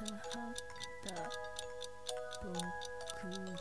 たはた僕の